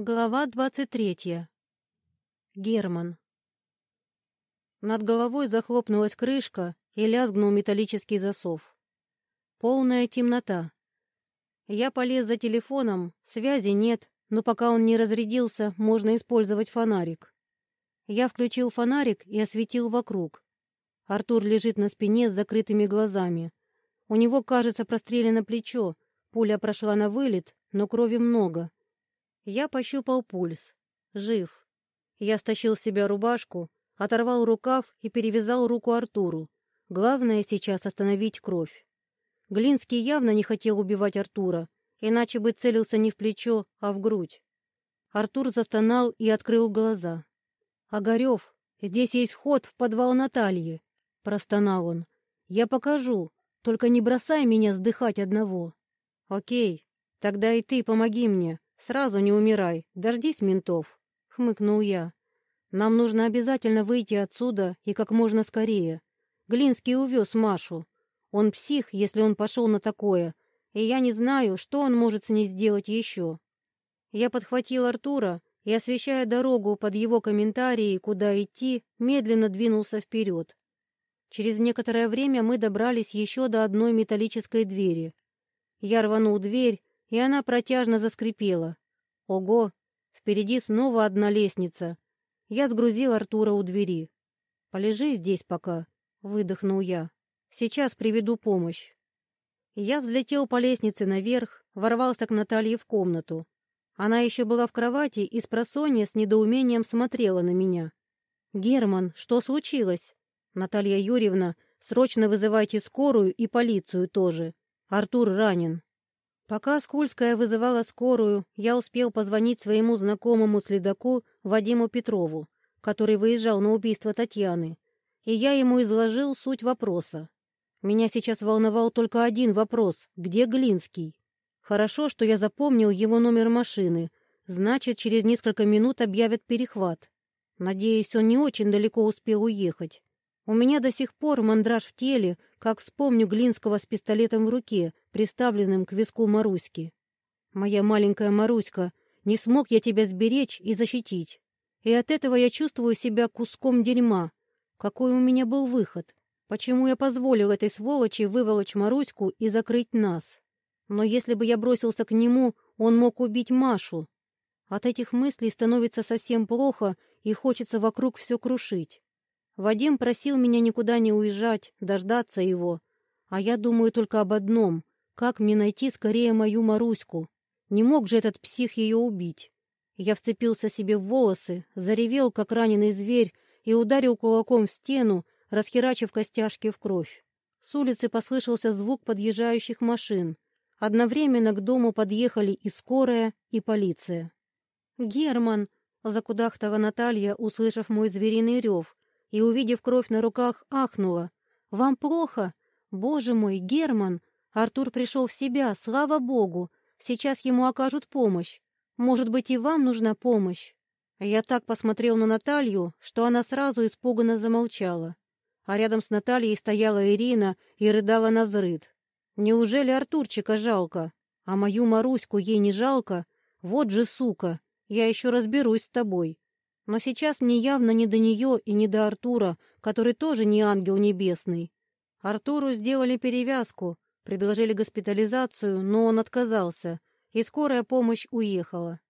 Глава двадцать третья. Герман. Над головой захлопнулась крышка и лязгнул металлический засов. Полная темнота. Я полез за телефоном, связи нет, но пока он не разрядился, можно использовать фонарик. Я включил фонарик и осветил вокруг. Артур лежит на спине с закрытыми глазами. У него, кажется, прострелено плечо, пуля прошла на вылет, но крови много. Я пощупал пульс. Жив. Я стащил с себя рубашку, оторвал рукав и перевязал руку Артуру. Главное сейчас остановить кровь. Глинский явно не хотел убивать Артура, иначе бы целился не в плечо, а в грудь. Артур застонал и открыл глаза. «Огарев, здесь есть ход в подвал Натальи», — простонал он. «Я покажу, только не бросай меня сдыхать одного». «Окей, тогда и ты помоги мне», «Сразу не умирай, дождись ментов», — хмыкнул я. «Нам нужно обязательно выйти отсюда и как можно скорее. Глинский увез Машу. Он псих, если он пошел на такое, и я не знаю, что он может с ней сделать еще». Я подхватил Артура и, освещая дорогу под его комментарии, куда идти, медленно двинулся вперед. Через некоторое время мы добрались еще до одной металлической двери. Я рванул дверь, и она протяжно заскрипела. Ого, впереди снова одна лестница. Я сгрузил Артура у двери. «Полежи здесь пока», — выдохнул я. «Сейчас приведу помощь». Я взлетел по лестнице наверх, ворвался к Наталье в комнату. Она еще была в кровати и с просонья с недоумением смотрела на меня. «Герман, что случилось?» «Наталья Юрьевна, срочно вызывайте скорую и полицию тоже. Артур ранен». Пока Скульская вызывала скорую, я успел позвонить своему знакомому следаку Вадиму Петрову, который выезжал на убийство Татьяны, и я ему изложил суть вопроса. Меня сейчас волновал только один вопрос — где Глинский? Хорошо, что я запомнил его номер машины, значит, через несколько минут объявят перехват. Надеюсь, он не очень далеко успел уехать. У меня до сих пор мандраж в теле, как вспомню Глинского с пистолетом в руке, приставленным к виску Маруськи. Моя маленькая Маруська, не смог я тебя сберечь и защитить. И от этого я чувствую себя куском дерьма. Какой у меня был выход? Почему я позволил этой сволочи выволочь Маруську и закрыть нас? Но если бы я бросился к нему, он мог убить Машу. От этих мыслей становится совсем плохо, и хочется вокруг все крушить. Вадим просил меня никуда не уезжать, дождаться его. А я думаю только об одном — как мне найти скорее мою Маруську? Не мог же этот псих ее убить. Я вцепился себе в волосы, заревел, как раненый зверь, и ударил кулаком в стену, расхерачив костяшки в кровь. С улицы послышался звук подъезжающих машин. Одновременно к дому подъехали и скорая, и полиция. «Герман!» — закудахтала Наталья, услышав мой звериный рев, и, увидев кровь на руках, ахнула. «Вам плохо? Боже мой, Герман! Артур пришел в себя, слава богу! Сейчас ему окажут помощь. Может быть, и вам нужна помощь?» Я так посмотрел на Наталью, что она сразу испуганно замолчала. А рядом с Натальей стояла Ирина и рыдала на взрыд. «Неужели Артурчика жалко? А мою Маруську ей не жалко? Вот же сука! Я еще разберусь с тобой!» Но сейчас мне явно не до нее и не до Артура, который тоже не ангел небесный. Артуру сделали перевязку, предложили госпитализацию, но он отказался, и скорая помощь уехала.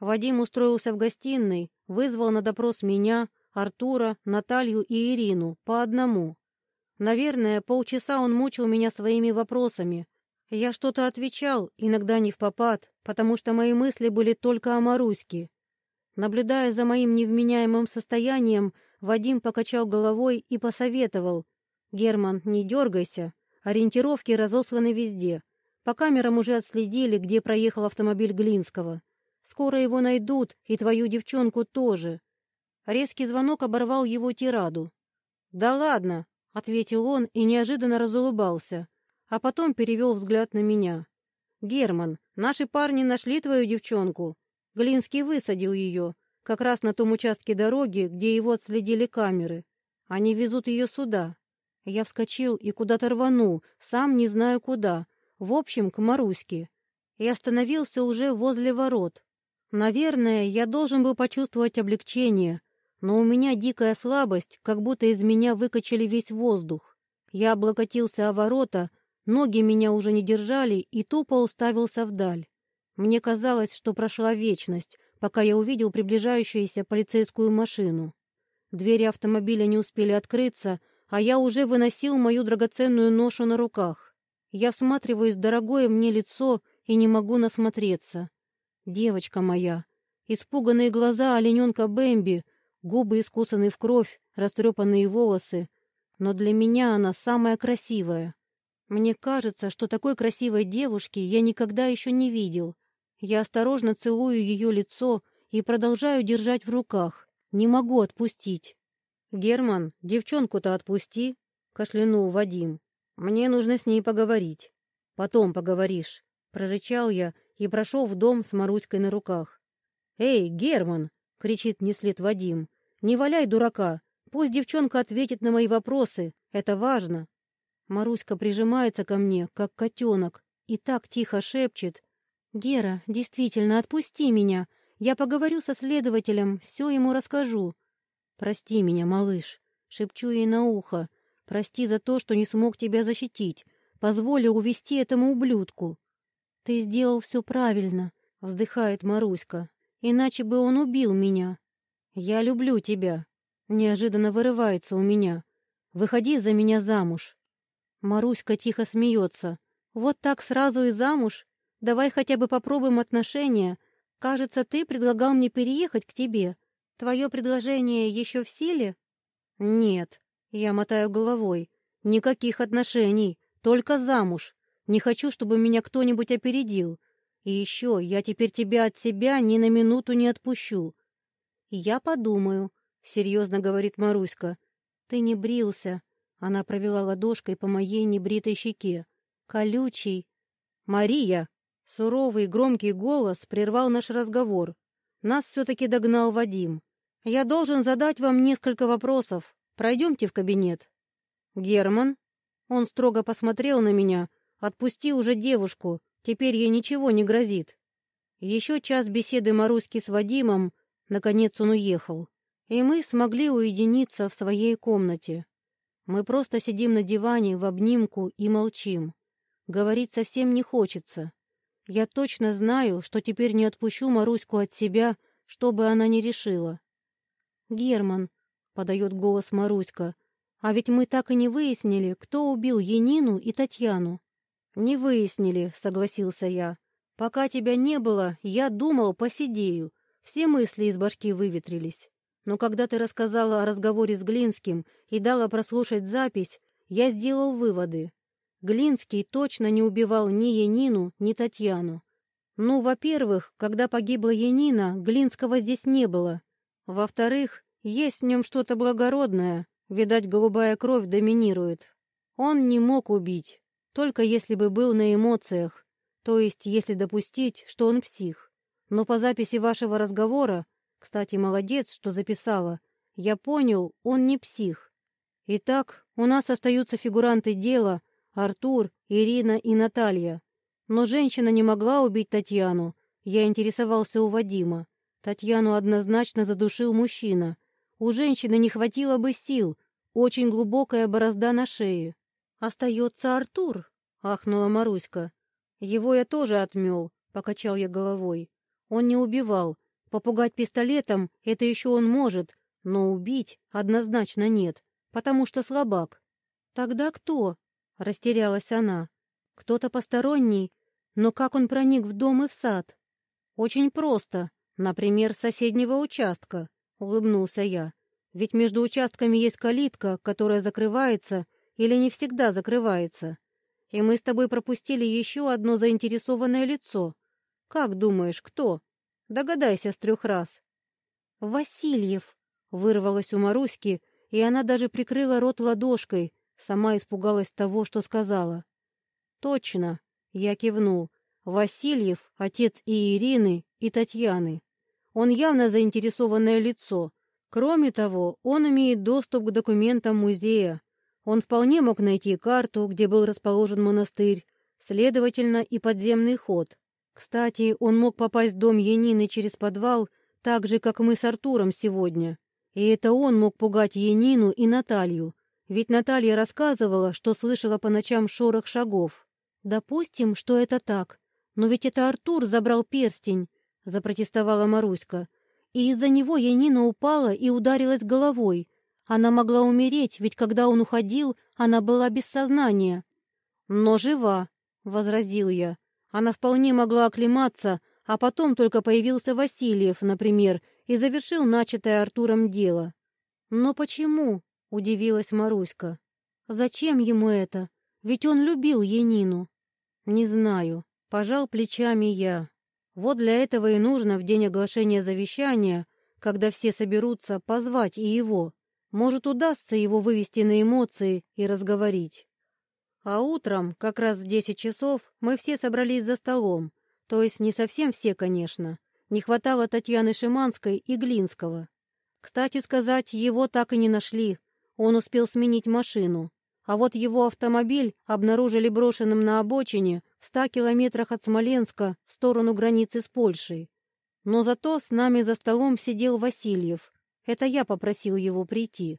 Вадим устроился в гостиной, вызвал на допрос меня, Артура, Наталью и Ирину по одному. Наверное, полчаса он мучил меня своими вопросами. Я что-то отвечал, иногда не в попад, потому что мои мысли были только о Маруське. Наблюдая за моим невменяемым состоянием, Вадим покачал головой и посоветовал. «Герман, не дергайся. Ориентировки разосланы везде. По камерам уже отследили, где проехал автомобиль Глинского. Скоро его найдут, и твою девчонку тоже». Резкий звонок оборвал его тираду. «Да ладно», — ответил он и неожиданно разулыбался, а потом перевел взгляд на меня. «Герман, наши парни нашли твою девчонку. Глинский высадил ее, как раз на том участке дороги, где его отследили камеры. Они везут ее сюда. Я вскочил и куда-то рванул, сам не знаю куда, в общем, к Маруське. И остановился уже возле ворот. Наверное, я должен был почувствовать облегчение, но у меня дикая слабость, как будто из меня выкачали весь воздух. Я облокотился о ворота, ноги меня уже не держали и тупо уставился вдаль. Мне казалось, что прошла вечность, пока я увидел приближающуюся полицейскую машину. Двери автомобиля не успели открыться, а я уже выносил мою драгоценную ношу на руках. Я всматриваюсь в дорогое мне лицо и не могу насмотреться. Девочка моя. Испуганные глаза олененка Бэмби, губы искусаны в кровь, растрепанные волосы. Но для меня она самая красивая. Мне кажется, что такой красивой девушки я никогда еще не видел. Я осторожно целую ее лицо и продолжаю держать в руках. Не могу отпустить. «Герман, девчонку-то отпусти», — кашлянул Вадим. «Мне нужно с ней поговорить». «Потом поговоришь», — прорычал я и прошел в дом с Маруськой на руках. «Эй, Герман!» — кричит след Вадим. «Не валяй дурака! Пусть девчонка ответит на мои вопросы, это важно!» Маруська прижимается ко мне, как котенок, и так тихо шепчет. «Гера, действительно, отпусти меня! Я поговорю со следователем, все ему расскажу!» «Прости меня, малыш!» — шепчу ей на ухо. «Прости за то, что не смог тебя защитить. Позволю увести этому ублюдку!» «Ты сделал все правильно», — вздыхает Маруська. «Иначе бы он убил меня». «Я люблю тебя», — неожиданно вырывается у меня. «Выходи за меня замуж». Маруська тихо смеется. «Вот так сразу и замуж? Давай хотя бы попробуем отношения. Кажется, ты предлагал мне переехать к тебе. Твое предложение еще в силе?» «Нет», — я мотаю головой. «Никаких отношений, только замуж. Не хочу, чтобы меня кто-нибудь опередил. И еще, я теперь тебя от себя ни на минуту не отпущу. Я подумаю, — серьезно говорит Маруська. Ты не брился. Она провела ладошкой по моей небритой щеке. Колючий. Мария! Суровый громкий голос прервал наш разговор. Нас все-таки догнал Вадим. Я должен задать вам несколько вопросов. Пройдемте в кабинет. Герман? Он строго посмотрел на меня, Отпусти уже девушку, теперь ей ничего не грозит. Еще час беседы Маруськи с Вадимом, наконец он уехал, и мы смогли уединиться в своей комнате. Мы просто сидим на диване в обнимку и молчим. Говорить совсем не хочется. Я точно знаю, что теперь не отпущу Маруську от себя, что бы она ни решила. «Герман», — подает голос Маруська, — «а ведь мы так и не выяснили, кто убил Енину и Татьяну. «Не выяснили», — согласился я. «Пока тебя не было, я думал, посидею. Все мысли из башки выветрились. Но когда ты рассказала о разговоре с Глинским и дала прослушать запись, я сделал выводы. Глинский точно не убивал ни Янину, ни Татьяну. Ну, во-первых, когда погибла Янина, Глинского здесь не было. Во-вторых, есть в нем что-то благородное, видать, голубая кровь доминирует. Он не мог убить, только если бы был на эмоциях, то есть если допустить, что он псих. Но по записи вашего разговора, кстати, молодец, что записала, я понял, он не псих. Итак, у нас остаются фигуранты дела Артур, Ирина и Наталья. Но женщина не могла убить Татьяну. Я интересовался у Вадима. Татьяну однозначно задушил мужчина. У женщины не хватило бы сил, очень глубокая борозда на шее. «Остается Артур», — ахнула Маруська. «Его я тоже отмел», — покачал я головой. «Он не убивал. Попугать пистолетом — это еще он может, но убить однозначно нет, потому что слабак». «Тогда кто?» — растерялась она. «Кто-то посторонний. Но как он проник в дом и в сад?» «Очень просто. Например, с соседнего участка», — улыбнулся я. «Ведь между участками есть калитка, которая закрывается, или не всегда закрывается. И мы с тобой пропустили еще одно заинтересованное лицо. Как думаешь, кто? Догадайся с трех раз. Васильев, вырвалось у Маруськи, и она даже прикрыла рот ладошкой, сама испугалась того, что сказала. Точно, я кивнул. Васильев — отец и Ирины, и Татьяны. Он явно заинтересованное лицо. Кроме того, он имеет доступ к документам музея, он вполне мог найти карту, где был расположен монастырь, следовательно, и подземный ход. Кстати, он мог попасть в дом Янины через подвал, так же, как мы с Артуром сегодня. И это он мог пугать Янину и Наталью, ведь Наталья рассказывала, что слышала по ночам шорох шагов. Допустим, что это так, но ведь это Артур забрал перстень, запротестовала Маруська. И из-за него Янина упала и ударилась головой. Она могла умереть, ведь когда он уходил, она была без сознания. Но жива, возразил я. Она вполне могла оклематься, а потом только появился Васильев, например, и завершил начатое Артуром дело. «Но почему?» — удивилась Маруська. «Зачем ему это? Ведь он любил Янину». «Не знаю», — пожал плечами я. «Вот для этого и нужно в день оглашения завещания, когда все соберутся, позвать и его. Может, удастся его вывести на эмоции и разговорить». А утром, как раз в десять часов, мы все собрались за столом. То есть не совсем все, конечно. Не хватало Татьяны Шиманской и Глинского. Кстати сказать, его так и не нашли. Он успел сменить машину. А вот его автомобиль обнаружили брошенным на обочине в ста километрах от Смоленска в сторону границы с Польшей. Но зато с нами за столом сидел Васильев. Это я попросил его прийти.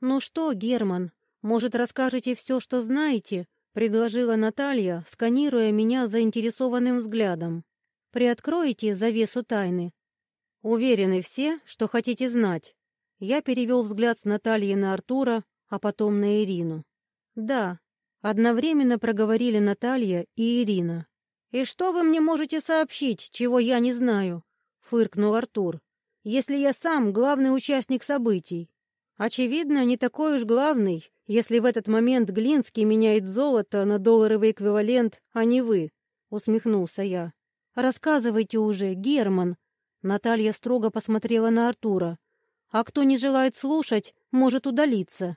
«Ну что, Герман, «Может, расскажете все, что знаете?» — предложила Наталья, сканируя меня заинтересованным взглядом. «Приоткроете завесу тайны?» «Уверены все, что хотите знать?» Я перевел взгляд с Натальи на Артура, а потом на Ирину. «Да», — одновременно проговорили Наталья и Ирина. «И что вы мне можете сообщить, чего я не знаю?» — фыркнул Артур. «Если я сам главный участник событий». «Очевидно, не такой уж главный, если в этот момент Глинский меняет золото на долларовый эквивалент, а не вы», — усмехнулся я. «Рассказывайте уже, Герман». Наталья строго посмотрела на Артура. «А кто не желает слушать, может удалиться».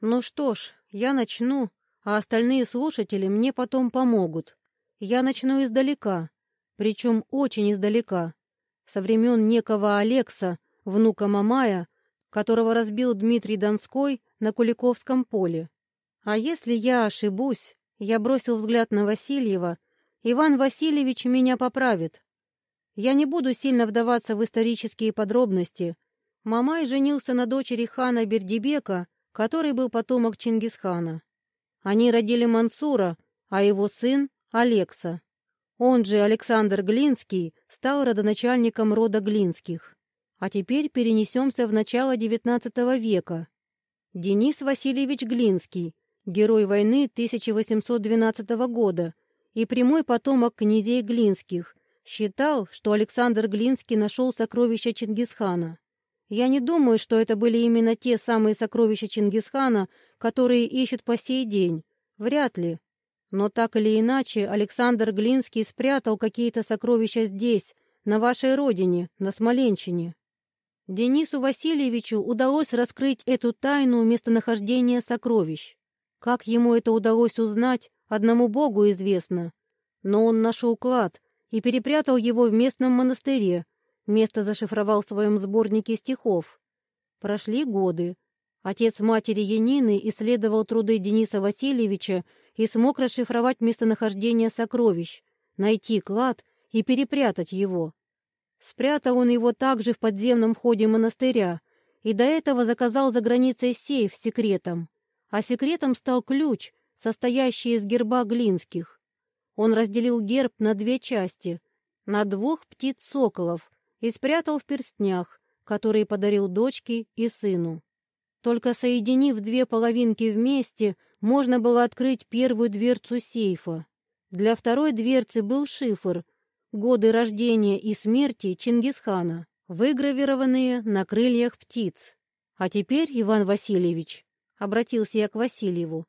«Ну что ж, я начну, а остальные слушатели мне потом помогут. Я начну издалека, причем очень издалека. Со времен некого Алекса, внука Мамая, которого разбил Дмитрий Донской на Куликовском поле. А если я ошибусь, я бросил взгляд на Васильева, Иван Васильевич меня поправит. Я не буду сильно вдаваться в исторические подробности. Мамай женился на дочери хана Бердибека, который был потомок Чингисхана. Они родили Мансура, а его сын — Алекса. Он же Александр Глинский стал родоначальником рода Глинских. А теперь перенесемся в начало XIX века. Денис Васильевич Глинский, герой войны 1812 года и прямой потомок князей Глинских, считал, что Александр Глинский нашел сокровища Чингисхана. Я не думаю, что это были именно те самые сокровища Чингисхана, которые ищут по сей день. Вряд ли. Но так или иначе, Александр Глинский спрятал какие-то сокровища здесь, на вашей родине, на Смоленщине. Денису Васильевичу удалось раскрыть эту тайну местонахождения сокровищ. Как ему это удалось узнать, одному Богу известно. Но он нашел клад и перепрятал его в местном монастыре, место зашифровал в своем сборнике стихов. Прошли годы. Отец матери Янины исследовал труды Дениса Васильевича и смог расшифровать местонахождение сокровищ, найти клад и перепрятать его. Спрятал он его также в подземном ходе монастыря и до этого заказал за границей сейф с секретом. А секретом стал ключ, состоящий из герба Глинских. Он разделил герб на две части, на двух птиц-соколов и спрятал в перстнях, которые подарил дочке и сыну. Только соединив две половинки вместе, можно было открыть первую дверцу сейфа. Для второй дверцы был шифр, годы рождения и смерти Чингисхана, выгравированные на крыльях птиц. А теперь, Иван Васильевич, обратился я к Васильеву,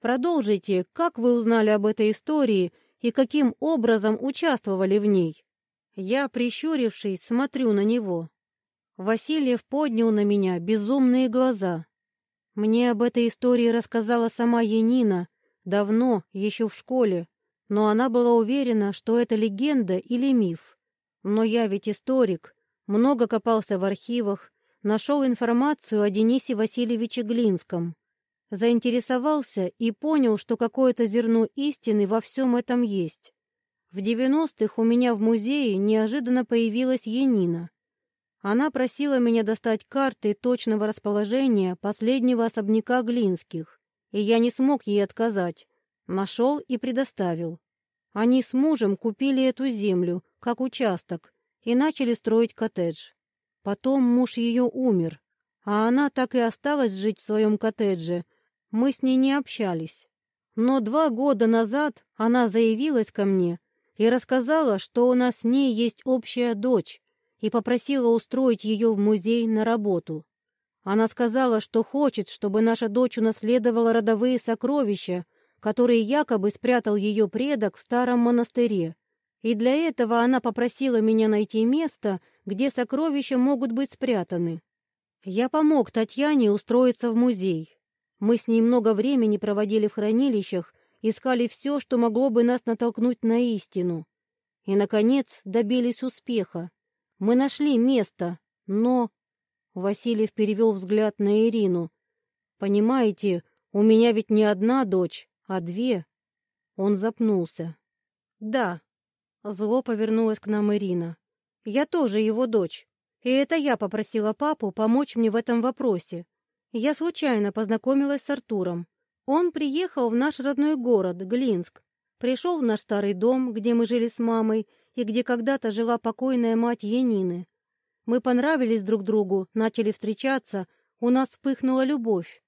продолжите, как вы узнали об этой истории и каким образом участвовали в ней? Я, прищурившись, смотрю на него. Васильев поднял на меня безумные глаза. Мне об этой истории рассказала сама Янина, давно, еще в школе, но она была уверена, что это легенда или миф. Но я ведь историк, много копался в архивах, нашел информацию о Денисе Васильевиче Глинском. Заинтересовался и понял, что какое-то зерно истины во всем этом есть. В девяностых у меня в музее неожиданно появилась Янина. Она просила меня достать карты точного расположения последнего особняка Глинских, и я не смог ей отказать. Нашел и предоставил. Они с мужем купили эту землю, как участок, и начали строить коттедж. Потом муж ее умер, а она так и осталась жить в своем коттедже. Мы с ней не общались. Но два года назад она заявилась ко мне и рассказала, что у нас с ней есть общая дочь, и попросила устроить ее в музей на работу. Она сказала, что хочет, чтобы наша дочь унаследовала родовые сокровища, которые якобы спрятал ее предок в старом монастыре. И для этого она попросила меня найти место, где сокровища могут быть спрятаны. Я помог Татьяне устроиться в музей. Мы с ней много времени проводили в хранилищах искали все, что могло бы нас натолкнуть на истину. И, наконец, добились успеха. Мы нашли место, но... Васильев перевел взгляд на Ирину. «Понимаете, у меня ведь не одна дочь, а две». Он запнулся. «Да». Зло повернулась к нам Ирина. «Я тоже его дочь. И это я попросила папу помочь мне в этом вопросе. Я случайно познакомилась с Артуром. Он приехал в наш родной город, Глинск, пришел в наш старый дом, где мы жили с мамой и где когда-то жила покойная мать Янины. Мы понравились друг другу, начали встречаться, у нас вспыхнула любовь.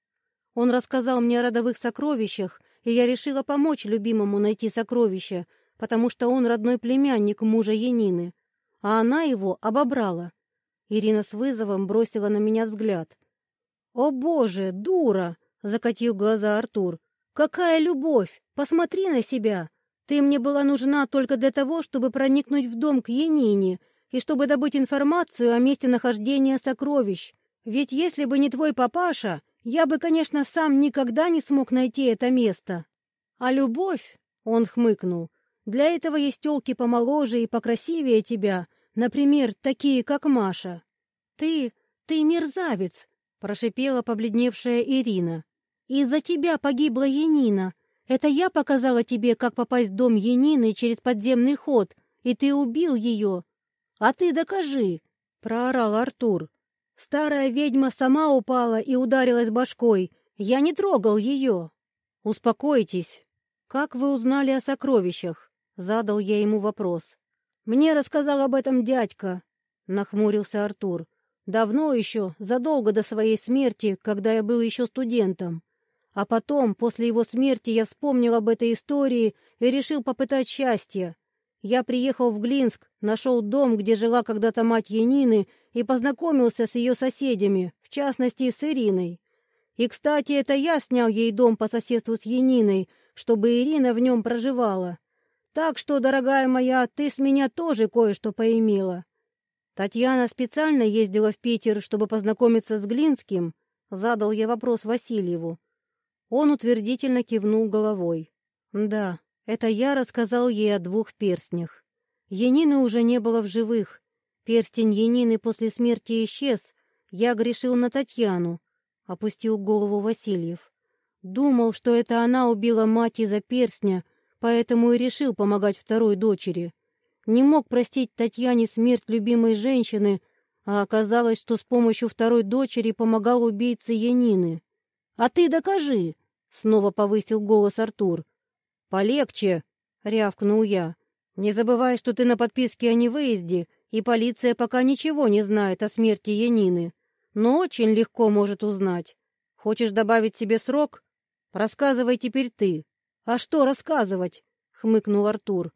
Он рассказал мне о родовых сокровищах, и я решила помочь любимому найти сокровища, потому что он родной племянник мужа Янины, а она его обобрала. Ирина с вызовом бросила на меня взгляд. «О, Боже, дура! — закатил глаза Артур. «Какая любовь! Посмотри на себя! Ты мне была нужна только для того, чтобы проникнуть в дом к Янине и чтобы добыть информацию о месте нахождения сокровищ. Ведь если бы не твой папаша, я бы, конечно, сам никогда не смог найти это место. А любовь, — он хмыкнул, — для этого есть телки помоложе и покрасивее тебя, например, такие, как Маша. Ты, ты мерзавец, — прошипела побледневшая Ирина. Из-за тебя погибла Янина. Это я показала тебе, как попасть в дом Янины через подземный ход, и ты убил ее. А ты докажи, — проорал Артур. Старая ведьма сама упала и ударилась башкой. Я не трогал ее. Успокойтесь. Как вы узнали о сокровищах? Задал я ему вопрос. Мне рассказал об этом дядька, — нахмурился Артур. Давно еще, задолго до своей смерти, когда я был еще студентом. А потом, после его смерти, я вспомнил об этой истории и решил попытать счастье. Я приехал в Глинск, нашел дом, где жила когда-то мать Янины, и познакомился с ее соседями, в частности, с Ириной. И, кстати, это я снял ей дом по соседству с Яниной, чтобы Ирина в нем проживала. Так что, дорогая моя, ты с меня тоже кое-что поимела. Татьяна специально ездила в Питер, чтобы познакомиться с Глинским, задал я вопрос Васильеву. Он утвердительно кивнул головой. «Да, это я рассказал ей о двух перстнях. Янины уже не было в живых. Перстень Янины после смерти исчез. Я грешил на Татьяну», — опустил голову Васильев. «Думал, что это она убила мать из-за перстня, поэтому и решил помогать второй дочери. Не мог простить Татьяне смерть любимой женщины, а оказалось, что с помощью второй дочери помогал убийце Янины. «А ты докажи!» Снова повысил голос Артур. «Полегче!» — рявкнул я. «Не забывай, что ты на подписке о невыезде, и полиция пока ничего не знает о смерти Янины, но очень легко может узнать. Хочешь добавить себе срок? Рассказывай теперь ты». «А что рассказывать?» — хмыкнул Артур.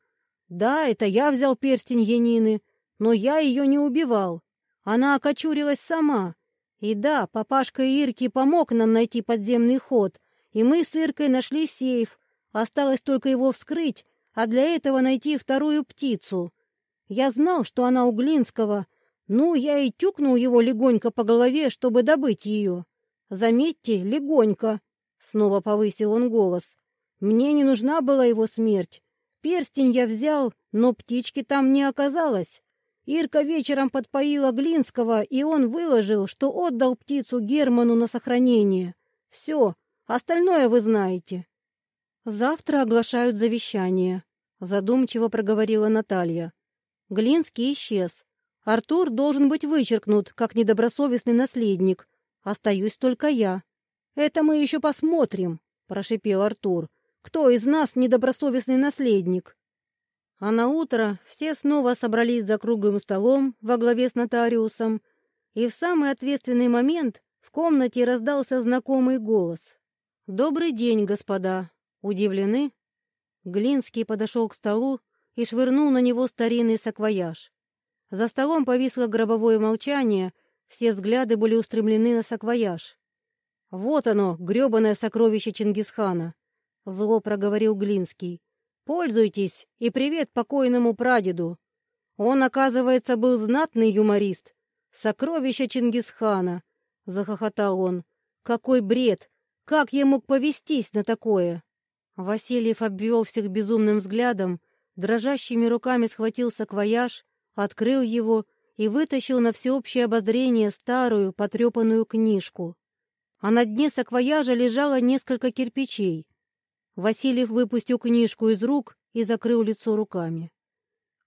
«Да, это я взял перстень Янины, но я ее не убивал. Она окочурилась сама. И да, папашка Ирки помог нам найти подземный ход, и мы с Иркой нашли сейф. Осталось только его вскрыть, а для этого найти вторую птицу. Я знал, что она у Глинского. Ну, я и тюкнул его легонько по голове, чтобы добыть ее. Заметьте, легонько. Снова повысил он голос. Мне не нужна была его смерть. Перстень я взял, но птички там не оказалось. Ирка вечером подпоила Глинского, и он выложил, что отдал птицу Герману на сохранение. Все, Остальное вы знаете. Завтра оглашают завещание. задумчиво проговорила Наталья. Глинский исчез. Артур должен быть вычеркнут, как недобросовестный наследник. Остаюсь только я. Это мы еще посмотрим, прошипел Артур. Кто из нас недобросовестный наследник? А на утро все снова собрались за круглым столом во главе с нотариусом, и в самый ответственный момент в комнате раздался знакомый голос. «Добрый день, господа! Удивлены?» Глинский подошел к столу и швырнул на него старинный саквояж. За столом повисло гробовое молчание, все взгляды были устремлены на саквояж. «Вот оно, гребаное сокровище Чингисхана!» — зло проговорил Глинский. Пользуйтесь и привет покойному прадеду. Он, оказывается, был знатный юморист. Сокровище Чингисхана, — захохотал он. Какой бред! Как я мог повестись на такое? Васильев обвел всех безумным взглядом, дрожащими руками схватил саквояж, открыл его и вытащил на всеобщее обозрение старую потрепанную книжку. А на дне саквояжа лежало несколько кирпичей. Васильев выпустил книжку из рук и закрыл лицо руками.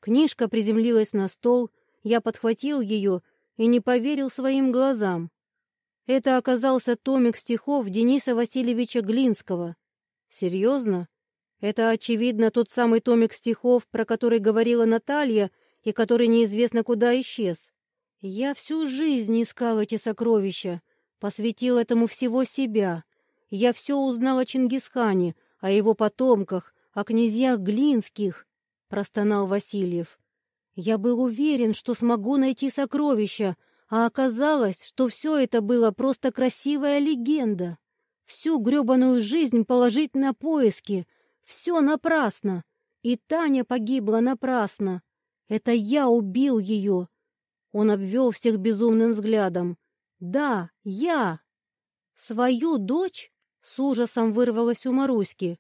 Книжка приземлилась на стол, я подхватил ее и не поверил своим глазам. Это оказался томик стихов Дениса Васильевича Глинского. Серьезно? Это, очевидно, тот самый томик стихов, про который говорила Наталья и который неизвестно куда исчез. Я всю жизнь искал эти сокровища, посвятил этому всего себя. Я все узнал о Чингисхане, о его потомках, о князьях Глинских, — простонал Васильев. Я был уверен, что смогу найти сокровища, а оказалось, что все это было просто красивая легенда. Всю гребаную жизнь положить на поиски. Все напрасно. И Таня погибла напрасно. Это я убил ее. Он обвел всех безумным взглядом. Да, я. Свою дочь? С ужасом вырвалась у Маруськи.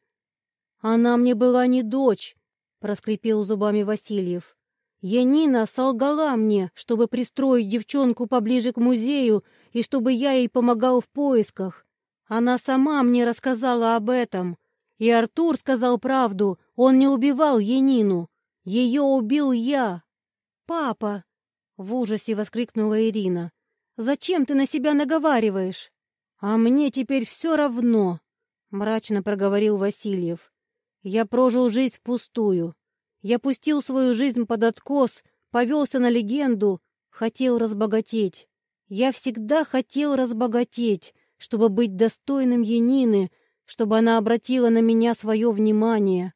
«Она мне была не дочь», — проскрипел зубами Васильев. «Янина солгала мне, чтобы пристроить девчонку поближе к музею и чтобы я ей помогал в поисках. Она сама мне рассказала об этом. И Артур сказал правду, он не убивал Янину. Ее убил я». «Папа!» — в ужасе воскликнула Ирина. «Зачем ты на себя наговариваешь?» «А мне теперь все равно», — мрачно проговорил Васильев. «Я прожил жизнь впустую. Я пустил свою жизнь под откос, повелся на легенду, хотел разбогатеть. Я всегда хотел разбогатеть, чтобы быть достойным Янины, чтобы она обратила на меня свое внимание.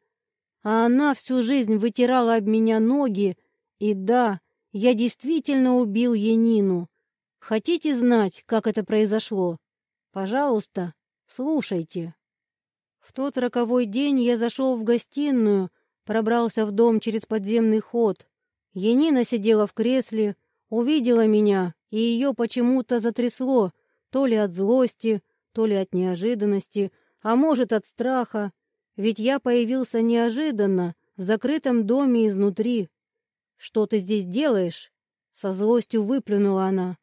А она всю жизнь вытирала об меня ноги, и да, я действительно убил Янину. Хотите знать, как это произошло?» Пожалуйста, слушайте. В тот роковой день я зашел в гостиную, пробрался в дом через подземный ход. Янина сидела в кресле, увидела меня, и ее почему-то затрясло, то ли от злости, то ли от неожиданности, а может от страха, ведь я появился неожиданно, в закрытом доме изнутри. «Что ты здесь делаешь?» — со злостью выплюнула она.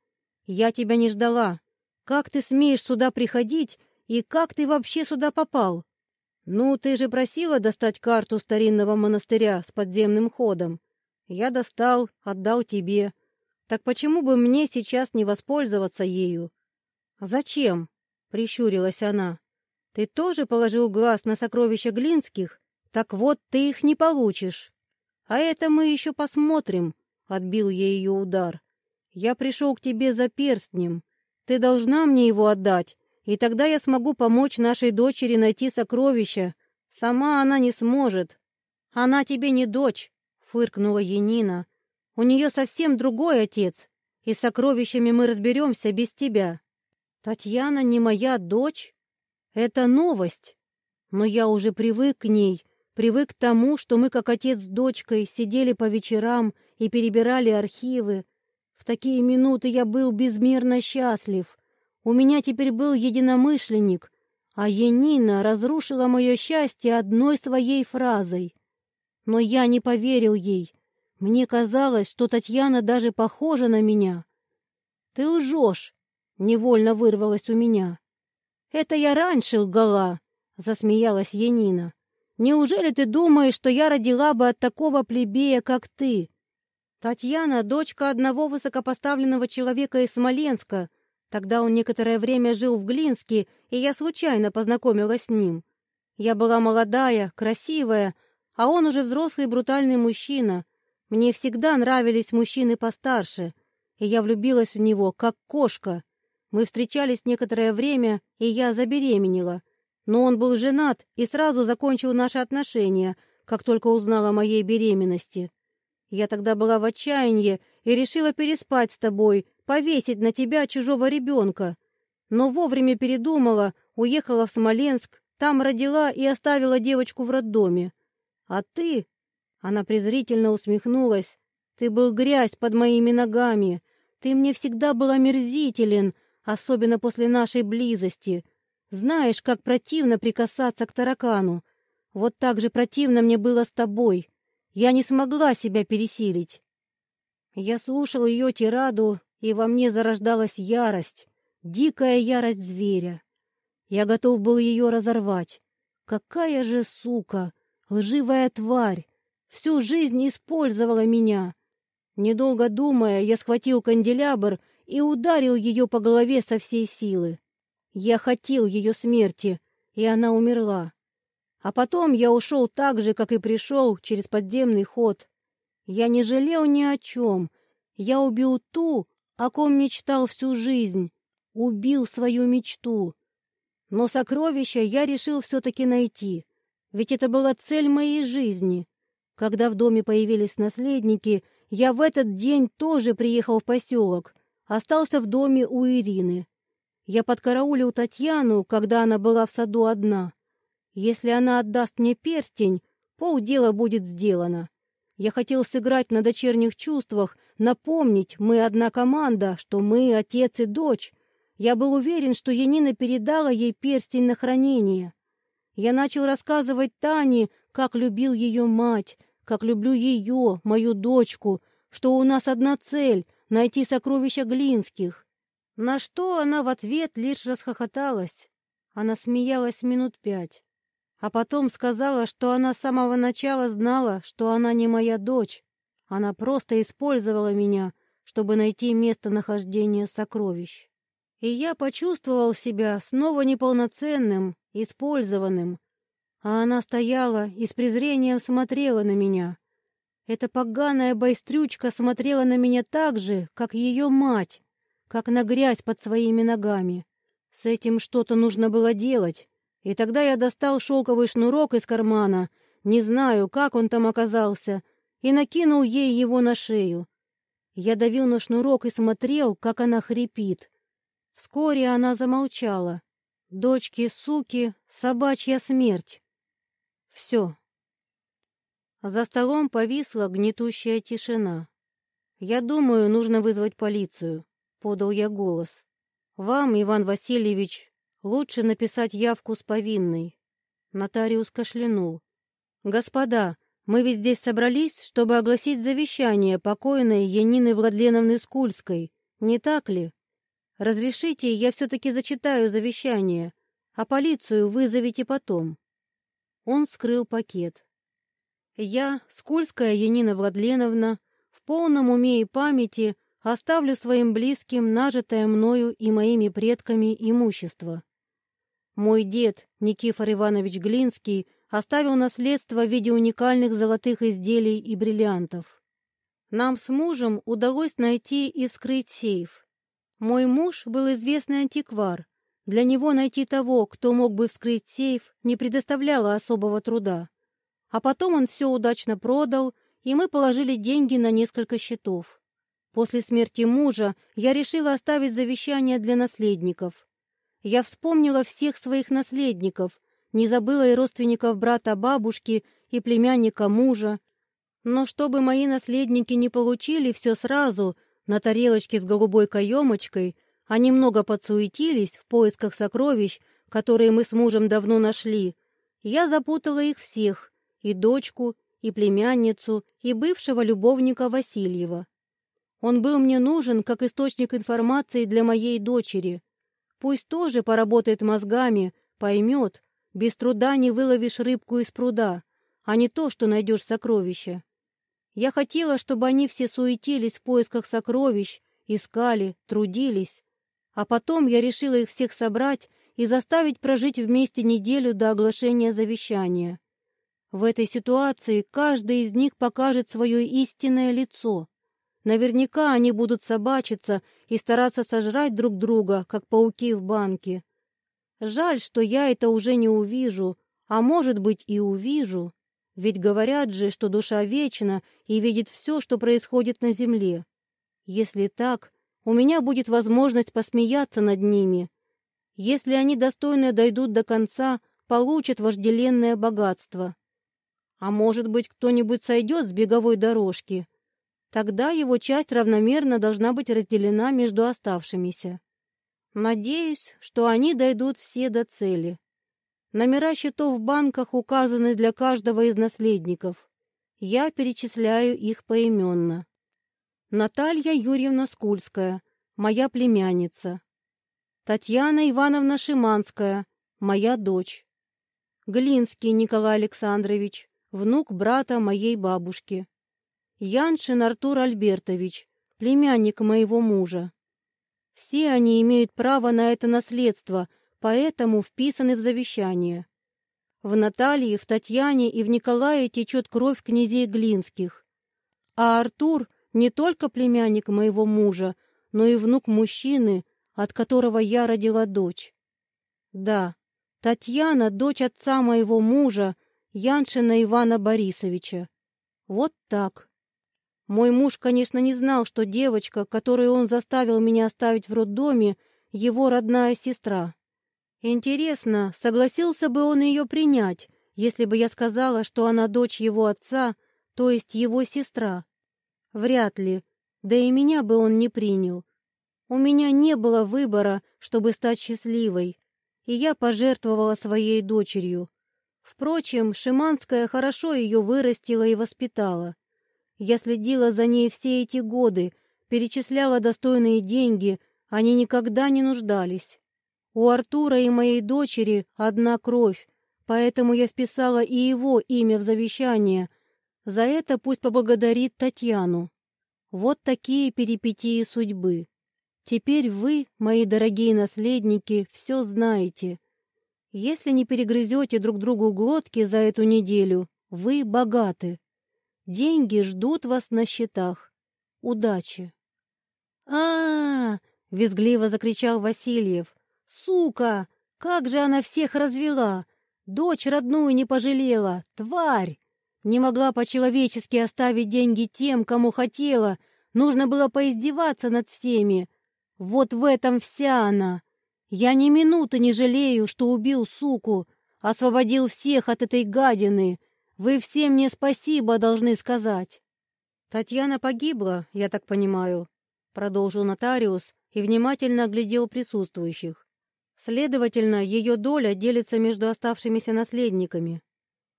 «Я тебя не ждала. Как ты смеешь сюда приходить и как ты вообще сюда попал? Ну, ты же просила достать карту старинного монастыря с подземным ходом. Я достал, отдал тебе. Так почему бы мне сейчас не воспользоваться ею? Зачем? Прищурилась она. Ты тоже положил глаз на сокровища Глинских? Так вот, ты их не получишь. А это мы еще посмотрим, отбил я ее удар. Я пришел к тебе за перстнем. Ты должна мне его отдать, и тогда я смогу помочь нашей дочери найти сокровища. Сама она не сможет. Она тебе не дочь, фыркнула Енина. У нее совсем другой отец, и с сокровищами мы разберемся без тебя. Татьяна не моя дочь? Это новость. Но я уже привык к ней, привык к тому, что мы, как отец с дочкой, сидели по вечерам и перебирали архивы, в такие минуты я был безмерно счастлив. У меня теперь был единомышленник, а Енина разрушила мое счастье одной своей фразой. Но я не поверил ей. Мне казалось, что Татьяна даже похожа на меня. «Ты лжешь!» — невольно вырвалось у меня. «Это я раньше лгала!» — засмеялась Енина. Неужели ты думаешь, что я родила бы от такого плебея, как ты? Татьяна — дочка одного высокопоставленного человека из Смоленска. Тогда он некоторое время жил в Глинске, и я случайно познакомилась с ним. Я была молодая, красивая, а он уже взрослый брутальный мужчина. Мне всегда нравились мужчины постарше, и я влюбилась в него, как кошка. Мы встречались некоторое время, и я забеременела. Но он был женат и сразу закончил наши отношения, как только узнал о моей беременности. Я тогда была в отчаянии и решила переспать с тобой, повесить на тебя чужого ребенка. Но вовремя передумала, уехала в Смоленск, там родила и оставила девочку в роддоме. А ты...» Она презрительно усмехнулась. «Ты был грязь под моими ногами. Ты мне всегда был омерзителен, особенно после нашей близости. Знаешь, как противно прикасаться к таракану. Вот так же противно мне было с тобой. Я не смогла себя пересилить. Я слушал ее тираду, и во мне зарождалась ярость, дикая ярость зверя. Я готов был ее разорвать. Какая же сука, лживая тварь, всю жизнь использовала меня. Недолго думая, я схватил канделябр и ударил ее по голове со всей силы. Я хотел ее смерти, и она умерла. А потом я ушел так же, как и пришел, через подземный ход. Я не жалел ни о чем. Я убил ту, о ком мечтал всю жизнь. Убил свою мечту. Но сокровища я решил все-таки найти. Ведь это была цель моей жизни. Когда в доме появились наследники, я в этот день тоже приехал в поселок. Остался в доме у Ирины. Я подкараулил Татьяну, когда она была в саду одна. Если она отдаст мне перстень, полдела будет сделано. Я хотел сыграть на дочерних чувствах, напомнить, мы одна команда, что мы отец и дочь. Я был уверен, что Янина передала ей перстень на хранение. Я начал рассказывать Тане, как любил ее мать, как люблю ее, мою дочку, что у нас одна цель — найти сокровища Глинских. На что она в ответ лишь расхохоталась. Она смеялась минут пять а потом сказала, что она с самого начала знала, что она не моя дочь. Она просто использовала меня, чтобы найти местонахождение сокровищ. И я почувствовал себя снова неполноценным, использованным. А она стояла и с презрением смотрела на меня. Эта поганая байстрючка смотрела на меня так же, как ее мать, как на грязь под своими ногами. С этим что-то нужно было делать. И тогда я достал шелковый шнурок из кармана, не знаю, как он там оказался, и накинул ей его на шею. Я давил на шнурок и смотрел, как она хрипит. Вскоре она замолчала. Дочки, суки, собачья смерть. Все. За столом повисла гнетущая тишина. «Я думаю, нужно вызвать полицию», — подал я голос. «Вам, Иван Васильевич, Лучше написать явку с повинной. Нотариус кашлянул. Господа, мы ведь здесь собрались, чтобы огласить завещание покойной Янины Владленовны Скульской, не так ли? Разрешите, я все-таки зачитаю завещание, а полицию вызовите потом. Он скрыл пакет. Я, Скульская Янина Владленовна, в полном уме и памяти оставлю своим близким нажитое мною и моими предками имущество. Мой дед, Никифор Иванович Глинский, оставил наследство в виде уникальных золотых изделий и бриллиантов. Нам с мужем удалось найти и вскрыть сейф. Мой муж был известный антиквар. Для него найти того, кто мог бы вскрыть сейф, не предоставляло особого труда. А потом он все удачно продал, и мы положили деньги на несколько счетов. После смерти мужа я решила оставить завещание для наследников. Я вспомнила всех своих наследников, не забыла и родственников брата бабушки, и племянника мужа. Но чтобы мои наследники не получили все сразу на тарелочке с голубой каемочкой, а немного подсуетились в поисках сокровищ, которые мы с мужем давно нашли, я запутала их всех, и дочку, и племянницу, и бывшего любовника Васильева. Он был мне нужен как источник информации для моей дочери. Пусть тоже поработает мозгами, поймет, Без труда не выловишь рыбку из пруда, а не то, что найдешь сокровища. Я хотела, чтобы они все суетились в поисках сокровищ, искали, трудились. А потом я решила их всех собрать и заставить прожить вместе неделю до оглашения завещания. В этой ситуации каждый из них покажет свое истинное лицо. Наверняка они будут собачиться и стараться сожрать друг друга, как пауки в банке. Жаль, что я это уже не увижу, а может быть и увижу. Ведь говорят же, что душа вечна и видит все, что происходит на земле. Если так, у меня будет возможность посмеяться над ними. Если они достойно дойдут до конца, получат вожделенное богатство. А может быть, кто-нибудь сойдет с беговой дорожки? Тогда его часть равномерно должна быть разделена между оставшимися. Надеюсь, что они дойдут все до цели. Номера счетов в банках указаны для каждого из наследников. Я перечисляю их поименно. Наталья Юрьевна Скульская, моя племянница. Татьяна Ивановна Шиманская, моя дочь. Глинский Николай Александрович, внук брата моей бабушки. Яншин Артур Альбертович, племянник моего мужа. Все они имеют право на это наследство, поэтому вписаны в завещание. В Наталье, в Татьяне и в Николае течет кровь князей Глинских. А Артур не только племянник моего мужа, но и внук мужчины, от которого я родила дочь. Да, Татьяна — дочь отца моего мужа, Яншина Ивана Борисовича. Вот так. Мой муж, конечно, не знал, что девочка, которую он заставил меня оставить в роддоме, его родная сестра. Интересно, согласился бы он ее принять, если бы я сказала, что она дочь его отца, то есть его сестра? Вряд ли, да и меня бы он не принял. У меня не было выбора, чтобы стать счастливой, и я пожертвовала своей дочерью. Впрочем, Шиманская хорошо ее вырастила и воспитала. Я следила за ней все эти годы, перечисляла достойные деньги, они никогда не нуждались. У Артура и моей дочери одна кровь, поэтому я вписала и его имя в завещание. За это пусть поблагодарит Татьяну. Вот такие перипетии судьбы. Теперь вы, мои дорогие наследники, все знаете. Если не перегрызете друг другу глотки за эту неделю, вы богаты. Деньги ждут вас на счетах. Удачи. а, -а, -а визгливо закричал Васильев. «Сука! Как же она всех развела! Дочь родную не пожалела! Тварь! Не могла по-человечески оставить деньги тем, кому хотела. Нужно было поиздеваться над всеми. Вот в этом вся она. Я ни минуты не жалею, что убил суку, освободил всех от этой гадины. Вы все мне спасибо должны сказать. Татьяна погибла, я так понимаю, продолжил нотариус и внимательно оглядел присутствующих. Следовательно, ее доля делится между оставшимися наследниками.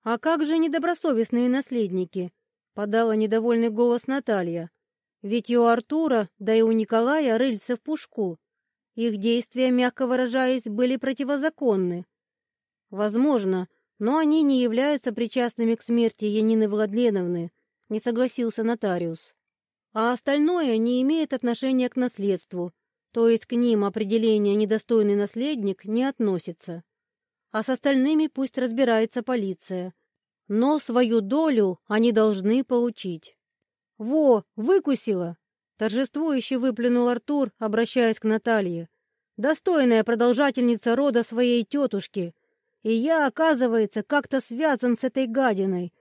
А как же недобросовестные наследники? подала недовольный голос Наталья. Ведь и у Артура, да и у Николая рыльце в пушку. Их действия, мягко выражаясь, были противозаконны. Возможно, но они не являются причастными к смерти Янины Владленовны, не согласился нотариус. А остальное не имеет отношения к наследству, то есть к ним определение «недостойный наследник» не относится. А с остальными пусть разбирается полиция. Но свою долю они должны получить. «Во, выкусила!» Торжествующе выплюнул Артур, обращаясь к Наталье. «Достойная продолжательница рода своей тетушки. И я, оказывается, как-то связан с этой гадиной.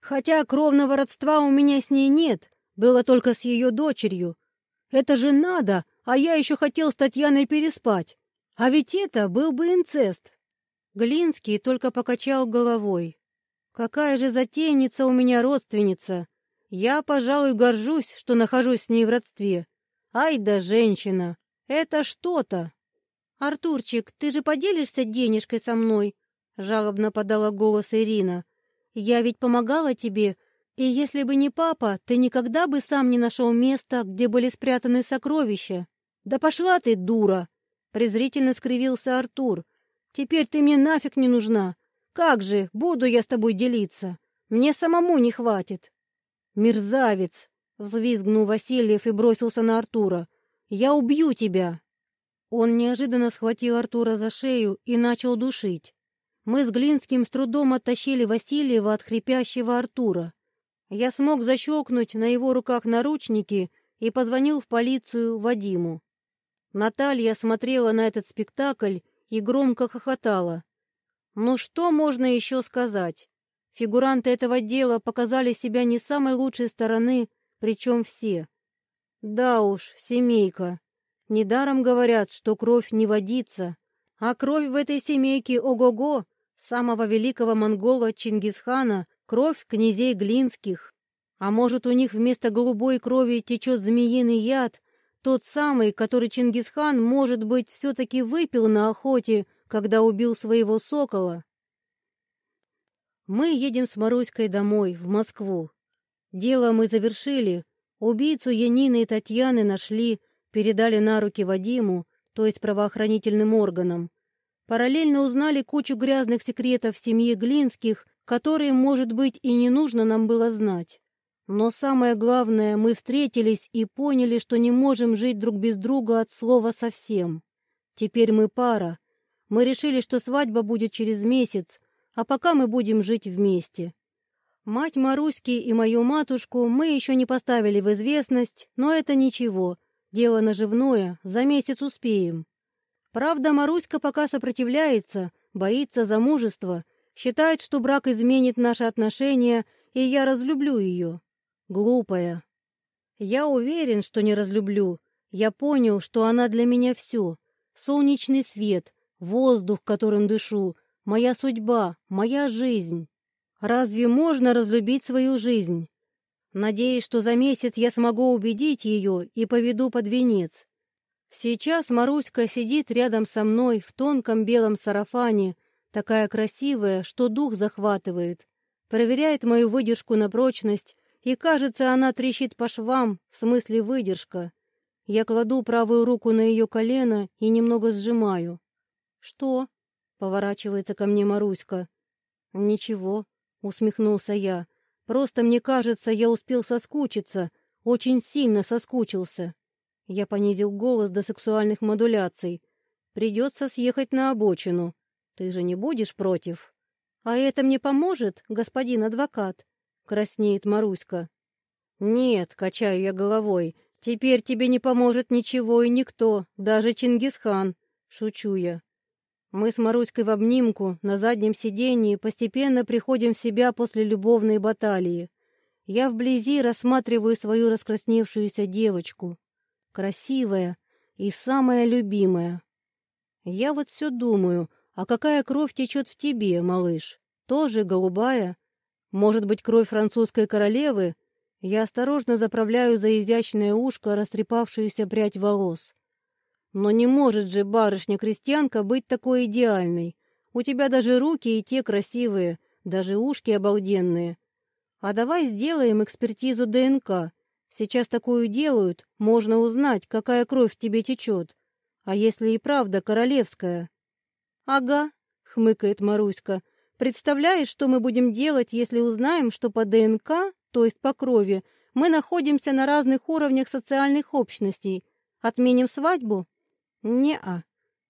Хотя кровного родства у меня с ней нет, было только с ее дочерью. Это же надо, а я еще хотел с Татьяной переспать. А ведь это был бы инцест». Глинский только покачал головой. «Какая же затейница у меня родственница!» Я, пожалуй, горжусь, что нахожусь с ней в родстве. Ай да женщина! Это что-то! Артурчик, ты же поделишься денежкой со мной? Жалобно подала голос Ирина. Я ведь помогала тебе, и если бы не папа, ты никогда бы сам не нашел места, где были спрятаны сокровища. Да пошла ты, дура! Презрительно скривился Артур. Теперь ты мне нафиг не нужна. Как же, буду я с тобой делиться? Мне самому не хватит. Мерзавец! Взвизгнул Васильев и бросился на Артура. Я убью тебя! Он неожиданно схватил Артура за шею и начал душить. Мы с Глинским с трудом оттащили Васильева от хрипящего Артура. Я смог защелкнуть на его руках наручники и позвонил в полицию Вадиму. Наталья смотрела на этот спектакль и громко хохотала. Ну что можно еще сказать? Фигуранты этого дела показали себя не самой лучшей стороны, причем все. Да уж, семейка. Недаром говорят, что кровь не водится, а кровь в этой семейке ого-го, самого великого монгола Чингисхана, кровь князей Глинских. А может, у них вместо голубой крови течет змеиный яд, тот самый, который Чингисхан, может быть, все-таки выпил на охоте, когда убил своего сокола? Мы едем с Маруськой домой, в Москву. Дело мы завершили, убийцу Янины и Татьяны нашли, передали на руки Вадиму, то есть правоохранительным органам. Параллельно узнали кучу грязных секретов семьи Глинских, которые, может быть, и не нужно нам было знать. Но самое главное, мы встретились и поняли, что не можем жить друг без друга от слова совсем. Теперь мы пара. Мы решили, что свадьба будет через месяц, а пока мы будем жить вместе. Мать Маруськи и мою матушку мы еще не поставили в известность, но это ничего, дело наживное, за месяц успеем. Правда, Маруська пока сопротивляется, боится замужества, считает, что брак изменит наши отношения, и я разлюблю ее. Глупая. Я уверен, что не разлюблю. Я понял, что она для меня все. Солнечный свет, воздух, которым дышу, моя судьба, моя жизнь. Разве можно разлюбить свою жизнь? Надеюсь, что за месяц я смогу убедить ее и поведу под венец. Сейчас Маруська сидит рядом со мной в тонком белом сарафане, такая красивая, что дух захватывает, проверяет мою выдержку на прочность и, кажется, она трещит по швам, в смысле выдержка. Я кладу правую руку на ее колено и немного сжимаю. «Что?» — поворачивается ко мне Маруська. «Ничего», — усмехнулся я. «Просто мне кажется, я успел соскучиться, очень сильно соскучился». Я понизил голос до сексуальных модуляций. «Придется съехать на обочину. Ты же не будешь против?» «А это мне поможет, господин адвокат?» краснеет Маруська. «Нет», — качаю я головой, — «теперь тебе не поможет ничего и никто, даже Чингисхан», — шучу я. Мы с Маруськой в обнимку на заднем сиденье постепенно приходим в себя после любовной баталии. Я вблизи рассматриваю свою раскрасневшуюся девочку. Красивая и самая любимая. Я вот все думаю, а какая кровь течет в тебе, малыш? Тоже голубая? Может быть, кровь французской королевы? Я осторожно заправляю за изящное ушко растрепавшуюся прядь волос. Но не может же барышня-крестьянка быть такой идеальной. У тебя даже руки и те красивые, даже ушки обалденные. А давай сделаем экспертизу ДНК. Сейчас такую делают, можно узнать, какая кровь тебе течет. А если и правда королевская? — Ага, — хмыкает Маруська, Представляешь, что мы будем делать, если узнаем, что по ДНК, то есть по крови, мы находимся на разных уровнях социальных общностей? Отменим свадьбу? Не-а.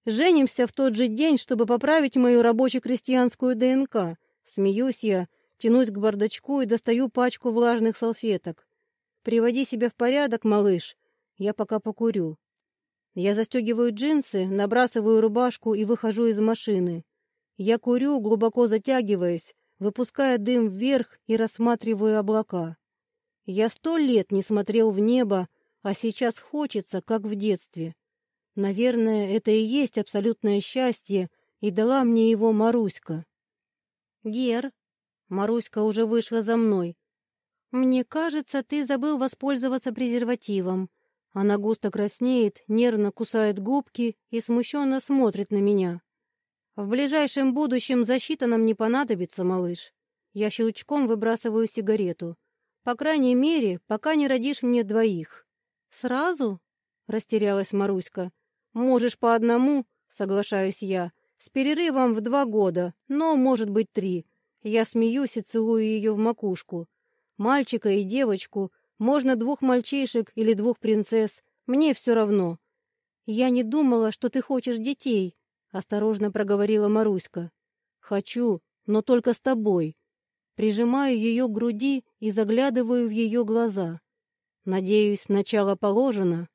Женимся в тот же день, чтобы поправить мою рабоче-крестьянскую ДНК. Смеюсь я, тянусь к бардачку и достаю пачку влажных салфеток. Приводи себя в порядок, малыш. Я пока покурю. Я застегиваю джинсы, набрасываю рубашку и выхожу из машины. Я курю, глубоко затягиваясь, выпуская дым вверх и рассматриваю облака. Я сто лет не смотрел в небо, а сейчас хочется, как в детстве. Наверное, это и есть абсолютное счастье, и дала мне его Маруська. Гер, Маруська уже вышла за мной. Мне кажется, ты забыл воспользоваться презервативом. Она густо краснеет, нервно кусает губки и смущенно смотрит на меня. В ближайшем будущем защита нам не понадобится, малыш. Я щелчком выбрасываю сигарету. По крайней мере, пока не родишь мне двоих. Сразу? Растерялась Маруська. Можешь по одному, соглашаюсь я. С перерывом в два года, но, может быть, три. Я смеюсь и целую ее в макушку. Мальчика и девочку, можно двух мальчишек или двух принцесс, мне все равно. Я не думала, что ты хочешь детей, осторожно проговорила Маруська. Хочу, но только с тобой. Прижимаю ее к груди и заглядываю в ее глаза. Надеюсь, начало положено.